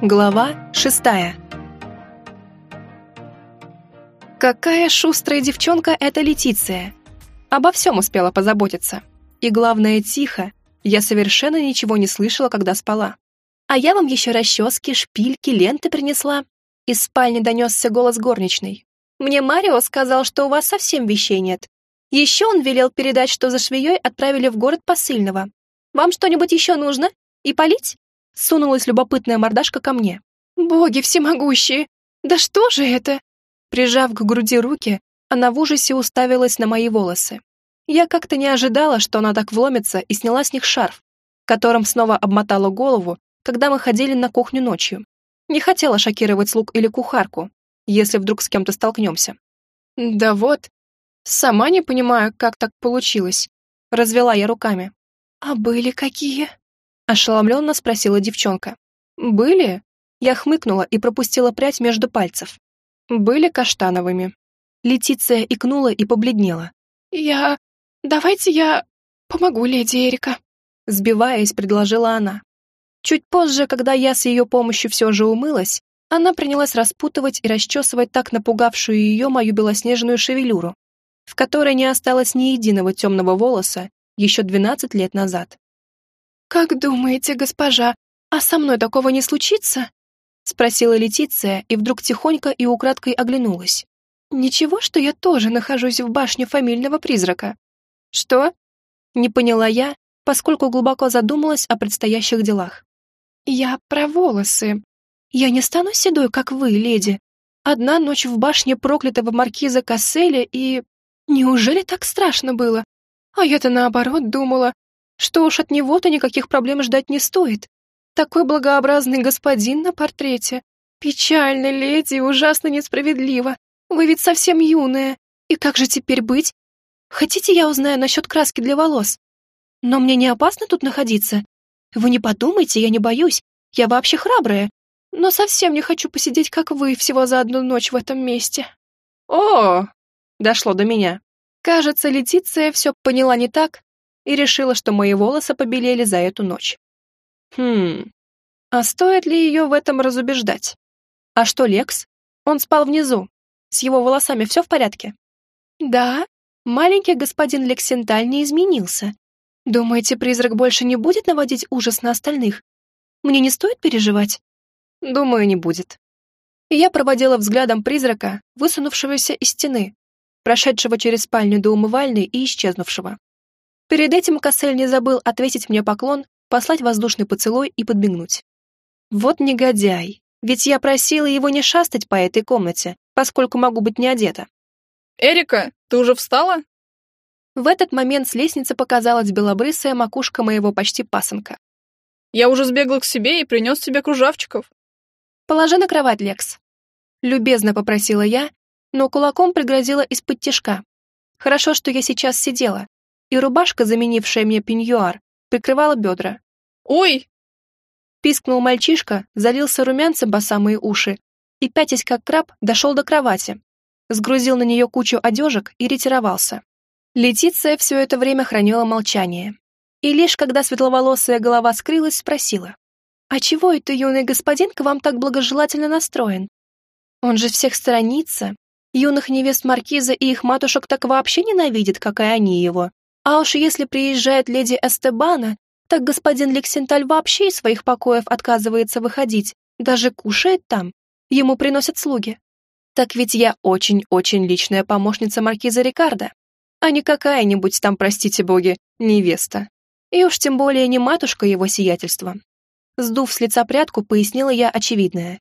Глава шестая. Какая шустрая девчонка эта Летиция. Обо всем успела позаботиться. И главное, тихо. Я совершенно ничего не слышала, когда спала. А я вам еще расчески, шпильки, ленты принесла. Из спальни донесся голос горничной. Мне Марио сказал, что у вас совсем вещей нет. Еще он велел передать, что за швеей отправили в город посыльного. Вам что-нибудь еще нужно? И полить? Сунулась любопытная мордашка ко мне. «Боги всемогущие! Да что же это?» Прижав к груди руки, она в ужасе уставилась на мои волосы. Я как-то не ожидала, что она так вломится, и сняла с них шарф, которым снова обмотала голову, когда мы ходили на кухню ночью. Не хотела шокировать слуг или кухарку, если вдруг с кем-то столкнемся. «Да вот, сама не понимаю, как так получилось», — развела я руками. «А были какие?» Ошеломленно спросила девчонка. «Были?» Я хмыкнула и пропустила прядь между пальцев. «Были каштановыми». Летиция икнула и побледнела. «Я... Давайте я... помогу леди Эрика», сбиваясь, предложила она. Чуть позже, когда я с ее помощью все же умылась, она принялась распутывать и расчесывать так напугавшую ее мою белоснежную шевелюру, в которой не осталось ни единого темного волоса еще двенадцать лет назад. «Как думаете, госпожа, а со мной такого не случится?» спросила Летиция и вдруг тихонько и украдкой оглянулась. «Ничего, что я тоже нахожусь в башне фамильного призрака». «Что?» Не поняла я, поскольку глубоко задумалась о предстоящих делах. «Я про волосы. Я не стану седой, как вы, леди. Одна ночь в башне проклятого маркиза Касселя и... Неужели так страшно было? А я-то наоборот думала, что уж от него-то никаких проблем ждать не стоит. Такой благообразный господин на портрете. Печально, леди, ужасно несправедливо. Вы ведь совсем юная. И как же теперь быть? Хотите, я узнаю насчет краски для волос? Но мне не опасно тут находиться? Вы не подумайте, я не боюсь. Я вообще храбрая. Но совсем не хочу посидеть, как вы, всего за одну ночь в этом месте. О, дошло до меня. Кажется, Летиция все поняла не так, и решила, что мои волосы побелели за эту ночь. Хм, а стоит ли ее в этом разубеждать? А что Лекс? Он спал внизу. С его волосами все в порядке? Да, маленький господин Лексенталь не изменился. Думаете, призрак больше не будет наводить ужас на остальных? Мне не стоит переживать? Думаю, не будет. И я проводила взглядом призрака, высунувшегося из стены, прошедшего через спальню до умывальной и исчезнувшего. Перед этим Кассель не забыл ответить мне поклон, послать воздушный поцелуй и подмигнуть. Вот негодяй, ведь я просила его не шастать по этой комнате, поскольку могу быть не одета. «Эрика, ты уже встала?» В этот момент с лестницы показалась белобрысая макушка моего почти пасынка. «Я уже сбегал к себе и принес тебе кружавчиков». «Положи на кровать, Лекс». Любезно попросила я, но кулаком пригрозила из-под тишка. Хорошо, что я сейчас сидела, и рубашка, заменившая мне пеньюар, прикрывала бедра. «Ой!» Пискнул мальчишка, залился румянцем по самые уши и, пятясь как краб, дошел до кровати, сгрузил на нее кучу одежек и ретировался. Летиция все это время хранила молчание. И лишь когда светловолосая голова скрылась, спросила, «А чего это юный господин к вам так благожелательно настроен? Он же всех сторонится. Юных невест Маркиза и их матушек так вообще ненавидит, как и они его. А уж если приезжает леди Эстебана, так господин Лексенталь вообще из своих покоев отказывается выходить, даже кушает там. Ему приносят слуги. Так ведь я очень-очень личная помощница маркиза Рикардо, а не какая-нибудь там, простите боги, невеста. И уж тем более не матушка его сиятельства. Сдув с лица прядку, пояснила я очевидное.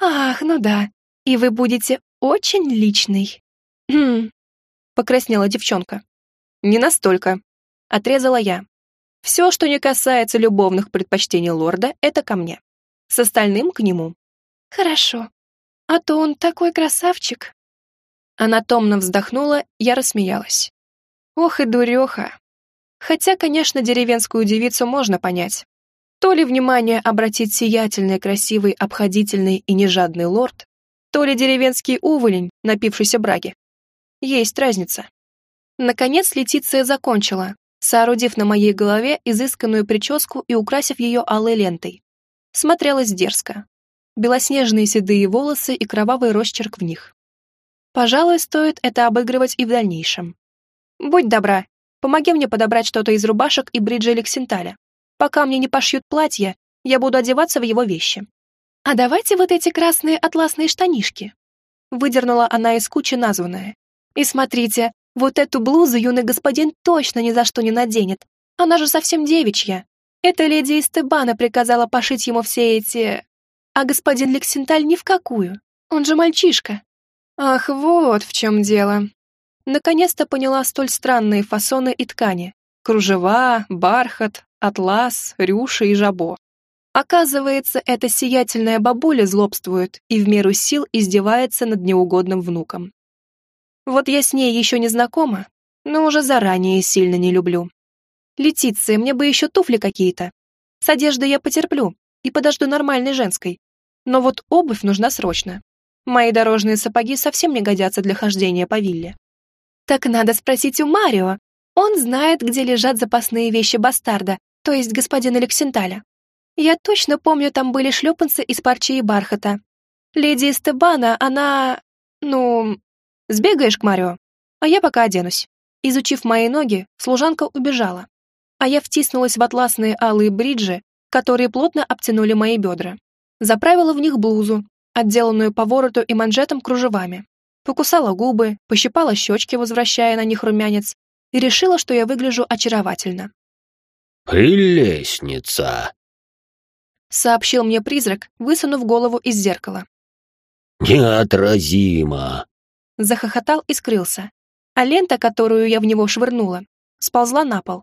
«Ах, ну да, и вы будете очень личный». «Хм», — покраснела девчонка. «Не настолько», — отрезала я. «Все, что не касается любовных предпочтений лорда, это ко мне. С остальным к нему». «Хорошо. А то он такой красавчик». Она томно вздохнула, я рассмеялась. «Ох и дуреха». Хотя, конечно, деревенскую девицу можно понять. То ли внимание обратит сиятельный, красивый, обходительный и нежадный лорд, то ли деревенский уволень, напившийся браги. Есть разница. Наконец Летиция закончила, соорудив на моей голове изысканную прическу и украсив ее алой лентой. Смотрелась дерзко. белоснежные седые волосы и кровавый росчерк в них. Пожалуй, стоит это обыгрывать и в дальнейшем. Будь добра, помоги мне подобрать что-то из рубашек и бриджа Лексенталя. Пока мне не пошьют платье, я буду одеваться в его вещи. А давайте вот эти красные атласные штанишки. Выдернула она из кучи названное. И смотрите, вот эту блузу юный господин точно ни за что не наденет. Она же совсем девичья. Эта леди Истебана приказала пошить ему все эти... А господин Лексенталь ни в какую. Он же мальчишка. Ах, вот в чем дело. Наконец-то поняла столь странные фасоны и ткани. Кружева, бархат, атлас, рюши и жабо. Оказывается, эта сиятельная бабуля злобствует и в меру сил издевается над неугодным внуком. Вот я с ней еще не знакома, но уже заранее сильно не люблю. Летиция, мне бы еще туфли какие-то. С одеждой я потерплю и подожду нормальной женской. Но вот обувь нужна срочно. Мои дорожные сапоги совсем не годятся для хождения по вилле. Так надо спросить у Марио. Он знает, где лежат запасные вещи бастарда, то есть господина Лексенталя. Я точно помню, там были шлепанцы из парчи и бархата. Леди Эстебана, она... Ну... Сбегаешь к Марио? А я пока оденусь. Изучив мои ноги, служанка убежала. А я втиснулась в атласные алые бриджи, которые плотно обтянули мои бедра. Заправила в них блузу, отделанную по вороту и манжетам кружевами. Покусала губы, пощипала щечки, возвращая на них румянец, и решила, что я выгляжу очаровательно. «Прелестница!» — сообщил мне призрак, высунув голову из зеркала. «Неотразимо!» Захохотал и скрылся, а лента, которую я в него швырнула, сползла на пол.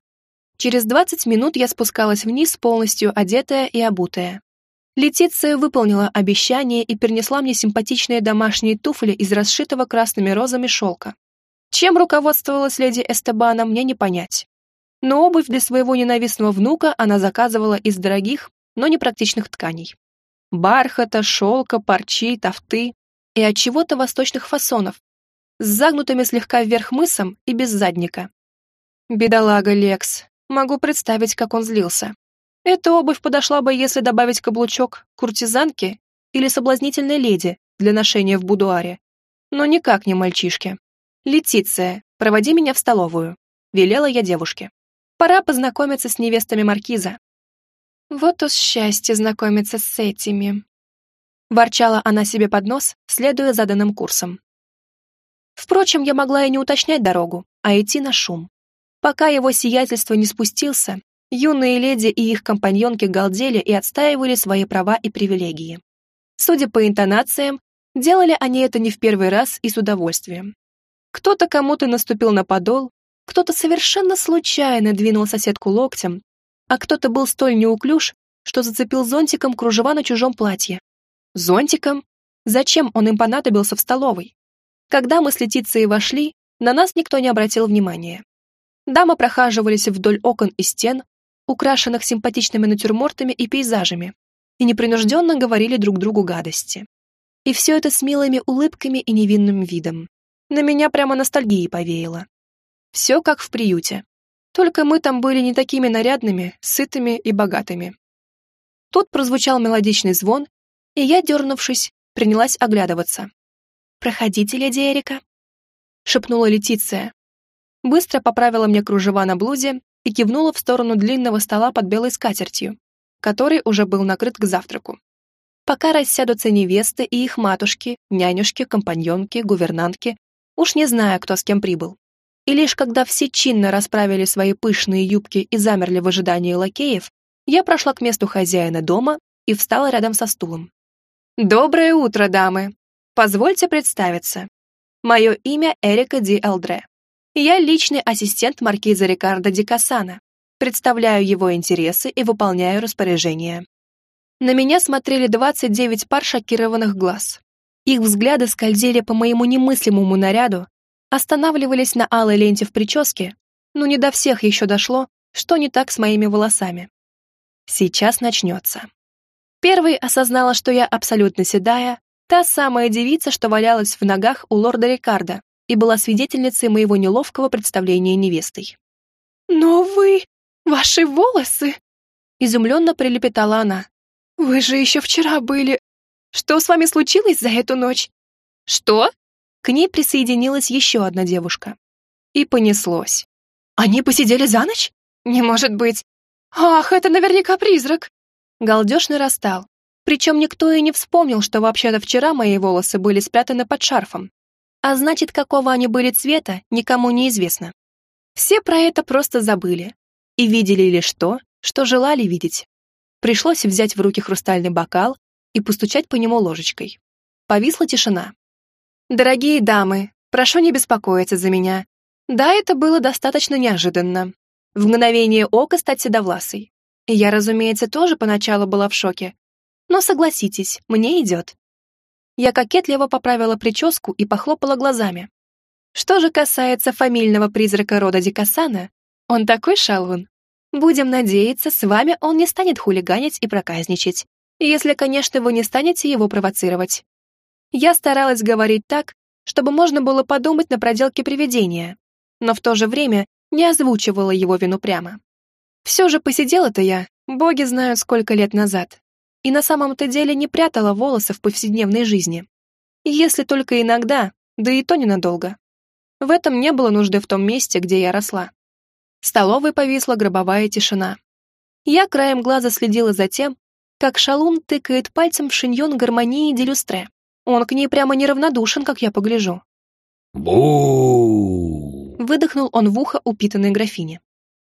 Через двадцать минут я спускалась вниз, полностью одетая и обутая. Летиция выполнила обещание и перенесла мне симпатичные домашние туфли из расшитого красными розами шелка. Чем руководствовалась леди Эстебана, мне не понять. Но обувь для своего ненавистного внука она заказывала из дорогих, но непрактичных тканей. Бархата, шелка, парчи, тафты и от чего-то восточных фасонов, с загнутыми слегка вверх мысом и без задника. Бедолага Лекс, могу представить, как он злился. Эта обувь подошла бы, если добавить каблучок куртизанке или соблазнительной леди для ношения в будуаре, но никак не мальчишке. «Летиция, проводи меня в столовую», — велела я девушке. «Пора познакомиться с невестами маркиза, вот уж счастье знакомиться с этими. Ворчала она себе под нос, следуя заданным курсом. Впрочем, я могла и не уточнять дорогу, а идти на шум. Пока его сиятельство не спустился, юные леди и их компаньонки галдели и отстаивали свои права и привилегии. Судя по интонациям, делали они это не в первый раз и с удовольствием. Кто-то кому-то наступил на подол, кто-то совершенно случайно двинул соседку локтем, а кто-то был столь неуклюж, что зацепил зонтиком кружева на чужом платье. Зонтиком? Зачем он им понадобился в столовой? Когда мы с Летицией вошли, на нас никто не обратил внимания. Дамы прохаживались вдоль окон и стен, украшенных симпатичными натюрмортами и пейзажами, и непринужденно говорили друг другу гадости. И все это с милыми улыбками и невинным видом. На меня прямо ностальгией повеяло. Все как в приюте. Только мы там были не такими нарядными, сытыми и богатыми. Тут прозвучал мелодичный звон, и я, дернувшись, принялась оглядываться. «Проходите, леди Эрика», — шепнула Летиция. Быстро поправила мне кружева на блузе и кивнула в сторону длинного стола под белой скатертью, который уже был накрыт к завтраку. Пока рассядутся невесты и их матушки, нянюшки, компаньонки, гувернантки, уж не знаю, кто с кем прибыл. И лишь когда все чинно расправили свои пышные юбки и замерли в ожидании лакеев, я прошла к месту хозяина дома и встала рядом со стулом. «Доброе утро, дамы! Позвольте представиться. Мое имя Эрика Ди Элдре. Я личный ассистент маркиза Рикардо Ди Кассана. Представляю его интересы и выполняю распоряжения». На меня смотрели 29 пар шокированных глаз. Их взгляды скользили по моему немыслимому наряду, останавливались на алой ленте в прическе, но не до всех еще дошло, что не так с моими волосами. Сейчас начнется. Первой осознала, что я абсолютно седая, та самая девица, что валялась в ногах у лорда Рикардо и была свидетельницей моего неловкого представления невестой. «Но вы... ваши волосы...» Изумленно прилепетала она. «Вы же еще вчера были... Что с вами случилось за эту ночь?» «Что?» К ней присоединилась еще одна девушка. И понеслось. «Они посидели за ночь? Не может быть! Ах, это наверняка призрак!» Галдеж нарастал. Причем никто и не вспомнил, что вообще-то вчера мои волосы были спрятаны под шарфом. А значит, какого они были цвета, никому не известно. Все про это просто забыли. И видели лишь то, что желали видеть. Пришлось взять в руки хрустальный бокал и постучать по нему ложечкой. Повисла тишина. «Дорогие дамы, прошу не беспокоиться за меня. Да, это было достаточно неожиданно. В мгновение ока стать седовласой. Я, разумеется, тоже поначалу была в шоке. Но согласитесь, мне идет. Я кокетливо поправила прическу и похлопала глазами. Что же касается фамильного призрака рода Дикасана, он такой шалвун. Будем надеяться, с вами он не станет хулиганить и проказничать, если, конечно, вы не станете его провоцировать. Я старалась говорить так, чтобы можно было подумать на проделке привидения, но в то же время не озвучивала его вину прямо. Все же посидела-то я, боги знают сколько лет назад, и на самом-то деле не прятала волосы в повседневной жизни. Если только иногда, да и то ненадолго. В этом не было нужды в том месте, где я росла. В столовой повисла гробовая тишина. Я краем глаза следила за тем, как шалун тыкает пальцем в шиньон гармонии Делюстре. Он к ней прямо неравнодушен, как я погляжу. бу Выдохнул он в ухо упитанной графине.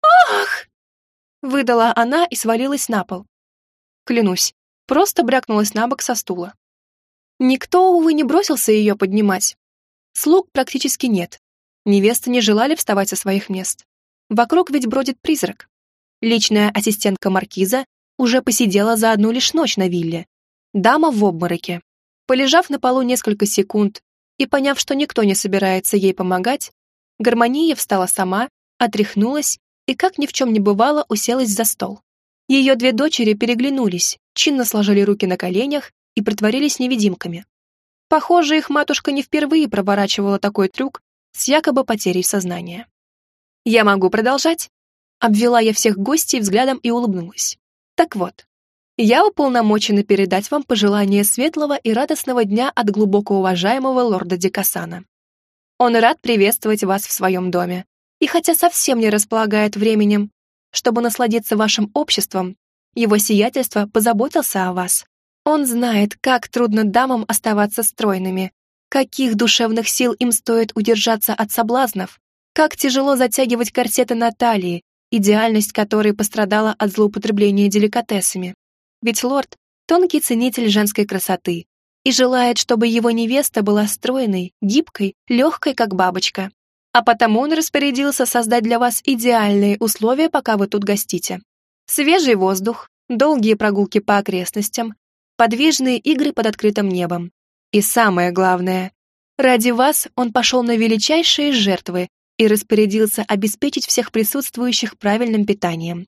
«Ах!» Выдала она и свалилась на пол. Клянусь, просто брякнулась на бок со стула. Никто, увы, не бросился ее поднимать. Слуг практически нет. Невесты не желали вставать со своих мест. Вокруг ведь бродит призрак. Личная ассистентка маркиза уже посидела за одну лишь ночь на вилле. Дама в обмороке. Полежав на полу несколько секунд и поняв, что никто не собирается ей помогать, Гармония встала сама, отряхнулась и, как ни в чем не бывало, уселась за стол. Ее две дочери переглянулись, чинно сложили руки на коленях и притворились невидимками. Похоже, их матушка не впервые проворачивала такой трюк с якобы потерей сознания. «Я могу продолжать?» Обвела я всех гостей взглядом и улыбнулась. «Так вот, я уполномочена передать вам пожелание светлого и радостного дня от глубоко уважаемого лорда Дикасана. Он рад приветствовать вас в своем доме, и хотя совсем не располагает временем, чтобы насладиться вашим обществом, его сиятельство позаботился о вас он знает, как трудно дамам оставаться стройными, каких душевных сил им стоит удержаться от соблазнов, как тяжело затягивать корсеты на талии, идеальность которой пострадала от злоупотребления деликатесами. Ведь лорд — тонкий ценитель женской красоты и желает, чтобы его невеста была стройной, гибкой, легкой, как бабочка. А потому он распорядился создать для вас идеальные условия, пока вы тут гостите. Свежий воздух, долгие прогулки по окрестностям, подвижные игры под открытым небом. И самое главное, ради вас он пошел на величайшие жертвы и распорядился обеспечить всех присутствующих правильным питанием.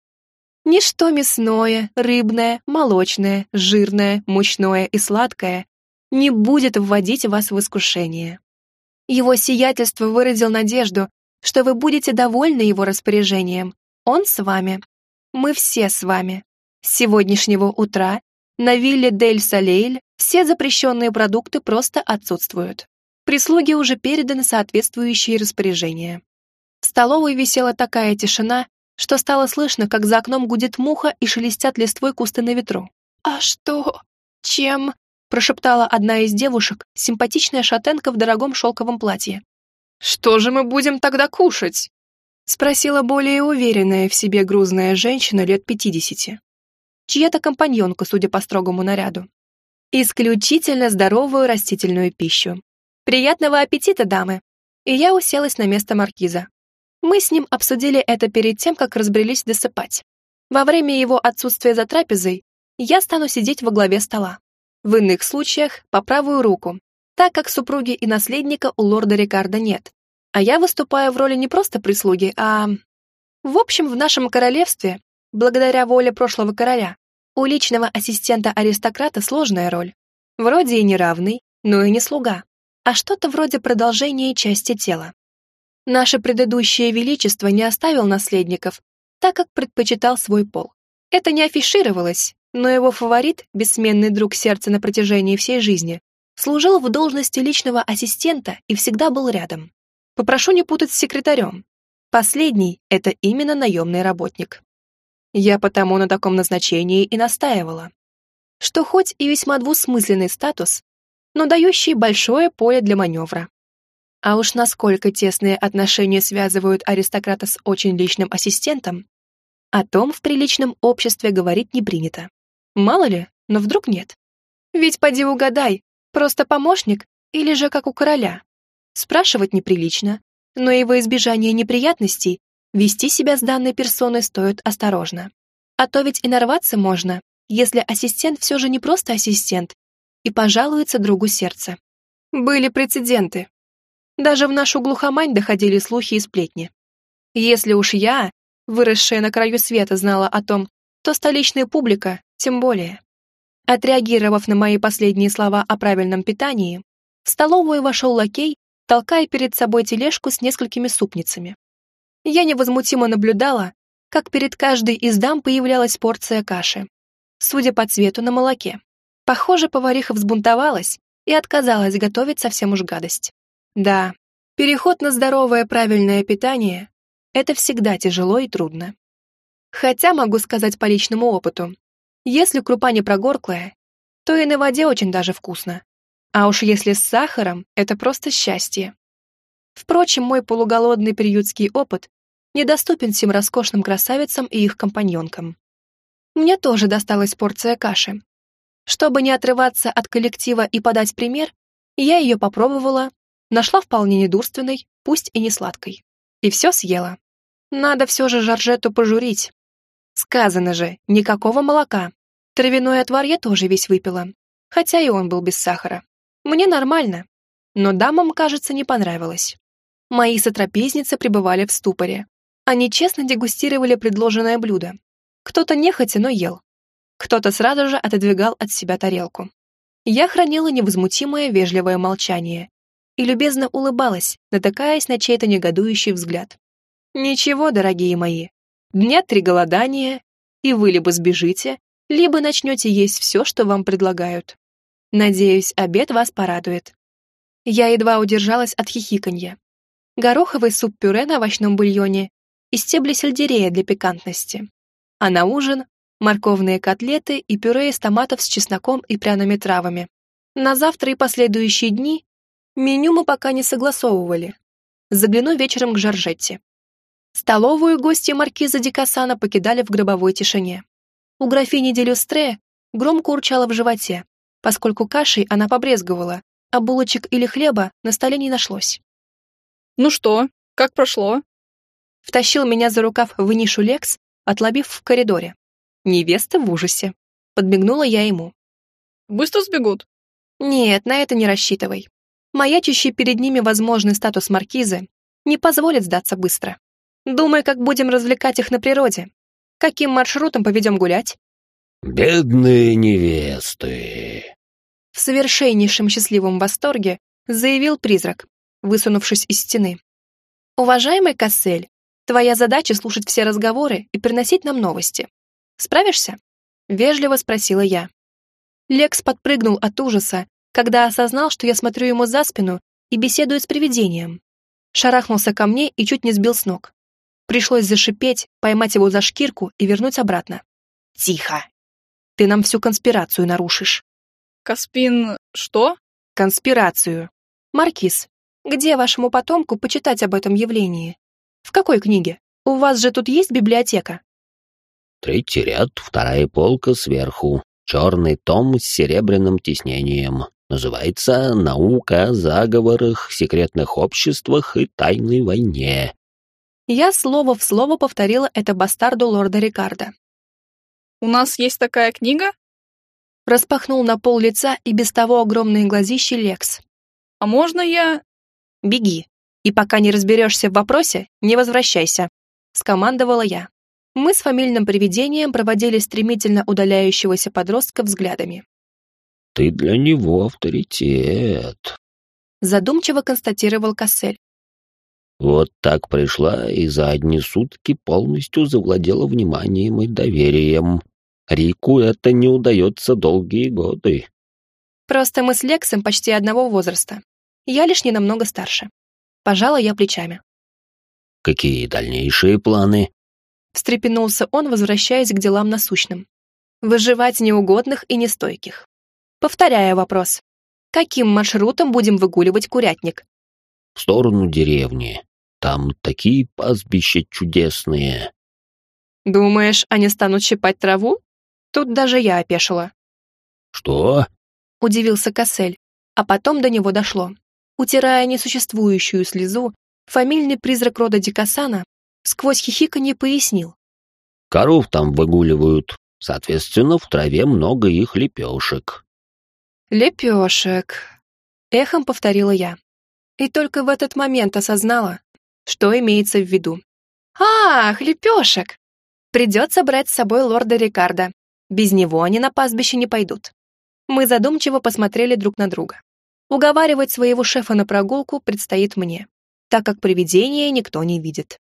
Ничто мясное, рыбное, молочное, жирное, мучное и сладкое не будет вводить вас в искушение. Его сиятельство выразил надежду, что вы будете довольны его распоряжением. Он с вами. Мы все с вами. С сегодняшнего утра на вилле Дель Салейль все запрещенные продукты просто отсутствуют. Прислуге уже переданы соответствующие распоряжения. В столовой висела такая тишина, что стало слышно, как за окном гудит муха и шелестят листвой кусты на ветру. «А что? Чем?» – прошептала одна из девушек, симпатичная шатенка в дорогом шелковом платье. «Что же мы будем тогда кушать?» – спросила более уверенная в себе грузная женщина лет пятидесяти чья-то компаньонка, судя по строгому наряду. Исключительно здоровую растительную пищу. Приятного аппетита, дамы! И я уселась на место маркиза. Мы с ним обсудили это перед тем, как разбрелись досыпать. Во время его отсутствия за трапезой я стану сидеть во главе стола. В иных случаях по правую руку, так как супруги и наследника у лорда Рикарда нет. А я выступаю в роли не просто прислуги, а... В общем, в нашем королевстве Благодаря воле прошлого короля, у личного ассистента-аристократа сложная роль. Вроде и не равный, но и не слуга, а что-то вроде продолжения части тела. Наше предыдущее величество не оставил наследников, так как предпочитал свой пол. Это не афишировалось, но его фаворит, бессменный друг сердца на протяжении всей жизни, служил в должности личного ассистента и всегда был рядом. Попрошу не путать с секретарем. Последний — это именно наемный работник. Я потому на таком назначении и настаивала. Что хоть и весьма двусмысленный статус, но дающий большое поле для маневра. А уж насколько тесные отношения связывают аристократа с очень личным ассистентом, о том в приличном обществе говорить не принято. Мало ли, но вдруг нет. Ведь поди угадай, просто помощник или же как у короля. Спрашивать неприлично, но и во избежание неприятностей вести себя с данной персоной стоит осторожно. А то ведь и нарваться можно, если ассистент все же не просто ассистент и пожалуется другу сердца. Были прецеденты. Даже в нашу глухомань доходили слухи и сплетни. Если уж я, выросшая на краю света, знала о том, то столичная публика тем более. Отреагировав на мои последние слова о правильном питании, в столовую вошел лакей, толкая перед собой тележку с несколькими супницами. Я невозмутимо наблюдала, как перед каждой из дам появлялась порция каши. Судя по цвету на молоке. Похоже, повариха взбунтовалась и отказалась готовить совсем уж гадость. Да, переход на здоровое правильное питание — это всегда тяжело и трудно. Хотя могу сказать по личному опыту, если крупа не прогорклая, то и на воде очень даже вкусно. А уж если с сахаром, это просто счастье. Впрочем, мой полуголодный приютский опыт недоступен всем роскошным красавицам и их компаньонкам. Мне тоже досталась порция каши. Чтобы не отрываться от коллектива и подать пример, я ее попробовала, Нашла вполне недурственной, пусть и не сладкой. И все съела. Надо все же Жоржету пожурить. Сказано же, никакого молока. Травяной отвар я тоже весь выпила, хотя и он был без сахара. Мне нормально, но дамам, кажется, не понравилось. Мои сотрапезницы пребывали в ступоре. Они честно дегустировали предложенное блюдо. Кто-то нехотя, но ел. Кто-то сразу же отодвигал от себя тарелку. Я хранила невозмутимое вежливое молчание и любезно улыбалась, натыкаясь на чей-то негодующий взгляд. «Ничего, дорогие мои, дня три голодания, и вы либо сбежите, либо начнете есть все, что вам предлагают. Надеюсь, обед вас порадует». Я едва удержалась от хихиканья. Гороховый суп-пюре на овощном бульоне и стебли сельдерея для пикантности. А на ужин — морковные котлеты и пюре из томатов с чесноком и пряными травами. На завтра и последующие дни Меню мы пока не согласовывали. Загляну вечером к Жоржетте. Столовую гости маркиза Дикасана покидали в гробовой тишине. У графини Делюстре громко урчало в животе, поскольку кашей она побрезговала, а булочек или хлеба на столе не нашлось. «Ну что, как прошло?» Втащил меня за рукав в нишу Лекс, отлобив в коридоре. Невеста в ужасе. Подмигнула я ему. «Быстро сбегут?» «Нет, на это не рассчитывай маячащий перед ними возможный статус маркизы не позволит сдаться быстро. Думай, как будем развлекать их на природе. Каким маршрутом поведем гулять? «Бедные невесты!» В совершеннейшем счастливом восторге заявил призрак, высунувшись из стены. «Уважаемый Кассель, твоя задача слушать все разговоры и приносить нам новости. Справишься?» Вежливо спросила я. Лекс подпрыгнул от ужаса когда осознал, что я смотрю ему за спину и беседую с привидением. Шарахнулся ко мне и чуть не сбил с ног. Пришлось зашипеть, поймать его за шкирку и вернуть обратно. «Тихо! Ты нам всю конспирацию нарушишь». «Каспин... что?» «Конспирацию. Маркиз, где вашему потомку почитать об этом явлении? В какой книге? У вас же тут есть библиотека?» «Третий ряд, вторая полка сверху, черный том с серебряным тиснением. Называется «Наука о заговорах, секретных обществах и тайной войне». Я слово в слово повторила это бастарду лорда Рикарда. «У нас есть такая книга?» Распахнул на пол лица и без того огромные глазищи Лекс. «А можно я...» «Беги, и пока не разберешься в вопросе, не возвращайся», — скомандовала я. Мы с фамильным привидением проводили стремительно удаляющегося подростка взглядами ты для него авторитет», — задумчиво констатировал Кассель. «Вот так пришла и за одни сутки полностью завладела вниманием и доверием. Рику это не удается долгие годы. Просто мы с Лексом почти одного возраста. Я лишь не намного старше. Пожала я плечами. Какие дальнейшие планы? Встрепенулся он, возвращаясь к делам насущным. Выживать неугодных и нестойких. Повторяя вопрос. Каким маршрутом будем выгуливать курятник? В сторону деревни. Там такие пастбища чудесные. Думаешь, они станут щипать траву? Тут даже я опешила. Что? Удивился Кассель, а потом до него дошло. Утирая несуществующую слезу, фамильный призрак рода Дикасана сквозь хихиканье пояснил. Коров там выгуливают, соответственно, в траве много их лепешек. Лепешек. Эхом повторила я. И только в этот момент осознала, что имеется в виду. Ах, лепешек! Придется брать с собой лорда Рикардо. Без него они на пастбище не пойдут. Мы задумчиво посмотрели друг на друга. Уговаривать своего шефа на прогулку предстоит мне, так как привидения никто не видит.